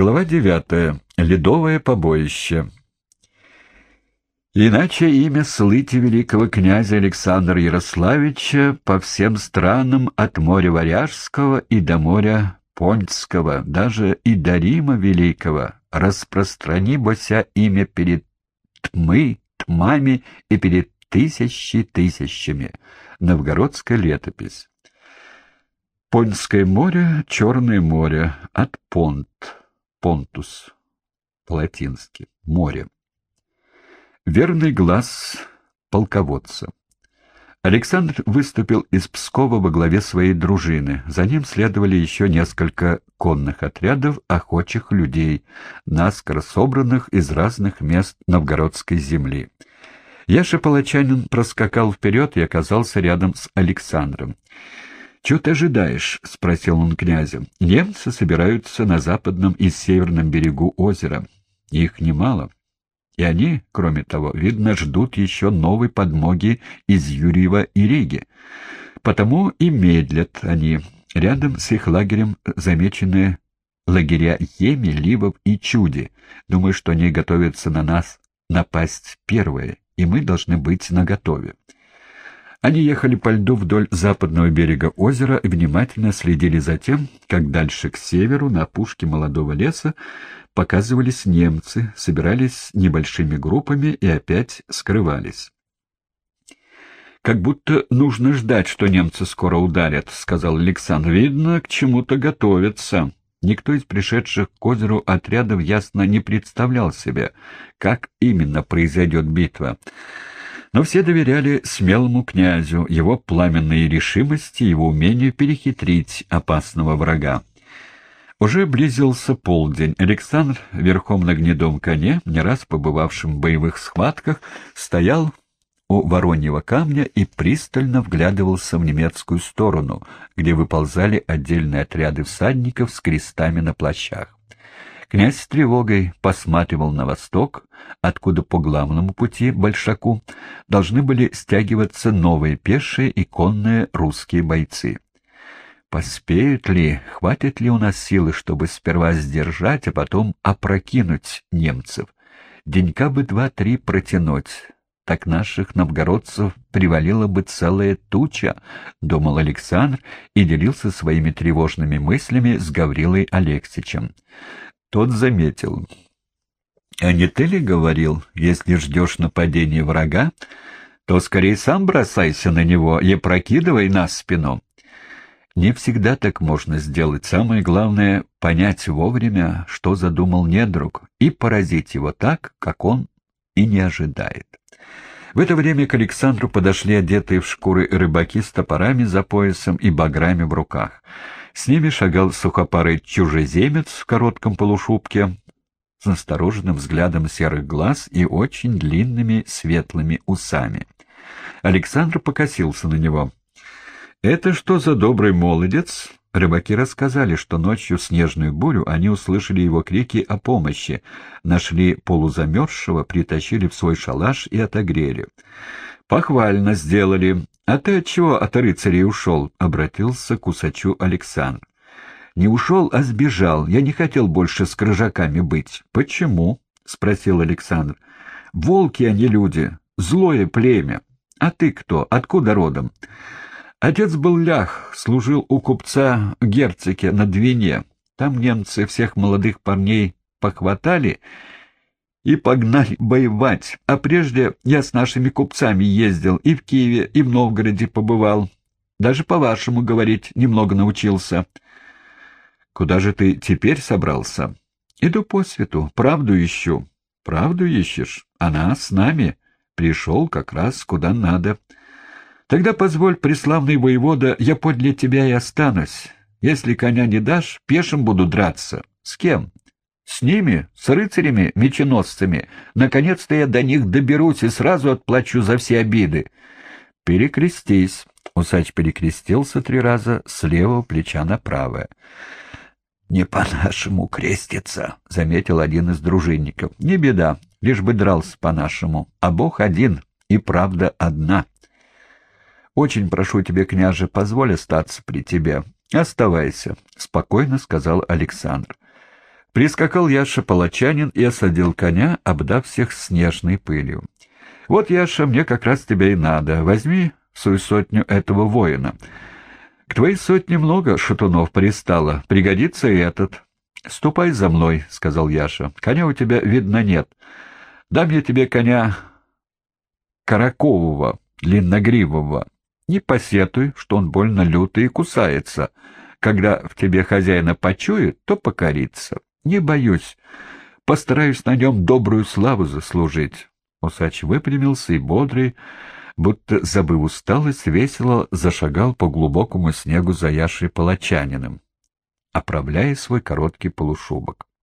Глава девятая. Ледовое побоище. Иначе имя слыти великого князя Александра Ярославича по всем странам от моря Варяжского и до моря Понтского, даже и до Рима Великого, распространи бося имя перед тмы, тмами и перед тысячи тысячами. Новгородская летопись. Понтское море, Черное море, от Понт. Понтус, по-латински, море. Верный глаз полководца. Александр выступил из Пскова во главе своей дружины. За ним следовали еще несколько конных отрядов охочих людей, наскоро собранных из разных мест новгородской земли. Яша Палачанин проскакал вперед и оказался рядом с Александром. «Чего ты ожидаешь?» — спросил он князя. «Немцы собираются на западном и северном берегу озера. Их немало. И они, кроме того, видно, ждут еще новой подмоги из Юрьева и Риги. Потому и медлят они. Рядом с их лагерем замечены лагеря Еми, Ливов и Чуди. Думаю, что они готовятся на нас напасть первые, и мы должны быть наготове. Они ехали по льду вдоль западного берега озера и внимательно следили за тем, как дальше к северу, на опушке молодого леса, показывались немцы, собирались небольшими группами и опять скрывались. «Как будто нужно ждать, что немцы скоро ударят», — сказал Александр. «Видно, к чему-то готовятся». Никто из пришедших к озеру отрядов ясно не представлял себе, как именно произойдет битва. Но все доверяли смелому князю, его пламенной решимости, его умению перехитрить опасного врага. Уже близился полдень. Александр, верхом на гнедом коне, не раз побывавшим в боевых схватках, стоял у Вороньего камня и пристально вглядывался в немецкую сторону, где выползали отдельные отряды всадников с крестами на плащах. Князь с тревогой посматривал на восток, откуда по главному пути, Большаку, должны были стягиваться новые пешие и конные русские бойцы. Поспеют ли, хватит ли у нас силы, чтобы сперва сдержать, а потом опрокинуть немцев? Денька бы два-три протянуть, так наших новгородцев привалила бы целая туча, — думал Александр и делился своими тревожными мыслями с Гаврилой Алексичем. Тот заметил. «А не ты ли говорил, если ждешь нападения врага, то скорее сам бросайся на него и прокидывай нас спину?» Не всегда так можно сделать. Самое главное — понять вовремя, что задумал недруг, и поразить его так, как он и не ожидает. В это время к Александру подошли одетые в шкуры рыбаки с топорами за поясом и баграми в руках. С ними шагал сухопарый чужеземец в коротком полушубке, с настороженным взглядом серых глаз и очень длинными светлыми усами. Александр покосился на него. «Это что за добрый молодец?» Рыбаки рассказали, что ночью в снежную бурю они услышали его крики о помощи, нашли полузамерзшего, притащили в свой шалаш и отогрели. «Похвально сделали. А ты отчего от рыцарей ушел?» — обратился к усачу Александр. «Не ушел, а сбежал. Я не хотел больше с крыжаками быть». «Почему?» — спросил Александр. «Волки они люди, злое племя. А ты кто? Откуда родом?» Отец был лях, служил у купца герцоге на Двине. Там немцы всех молодых парней похватали и погнали воевать. А прежде я с нашими купцами ездил и в Киеве, и в Новгороде побывал. Даже по-вашему говорить немного научился. Куда же ты теперь собрался? Иду по свету, правду ищу. Правду ищешь? Она с нами. Пришел как раз куда надо. Тогда позволь, преславный воевода, я подле тебя и останусь. Если коня не дашь, пешим буду драться. С кем? С ними, с рыцарями, меченосцами. Наконец-то я до них доберусь и сразу отплачу за все обиды. Перекрестись. Усач перекрестился три раза с левого плеча на правое. «Не по-нашему крестится», — заметил один из дружинников. «Не беда, лишь бы дрался по-нашему. А Бог один, и правда одна». «Очень прошу тебя, княже, позволь остаться при тебе. Оставайся», — спокойно сказал Александр. Прискакал Яша Палачанин и осадил коня, обдав всех снежной пылью. «Вот, Яша, мне как раз тебя и надо. Возьми свою сотню этого воина. К твоей сотне много шатунов пристало. Пригодится и этот». «Ступай за мной», — сказал Яша. «Коня у тебя, видно, нет. Дам я тебе коня Каракового, длинногривого. Не посетуй, что он больно лютый и кусается. Когда в тебе хозяина почует, то покорится. Не боюсь. Постараюсь на нем добрую славу заслужить. Усач выпрямился и бодрый, будто, забыв усталость, весело зашагал по глубокому снегу за Яшей Палачаниным, оправляя свой короткий полушубок.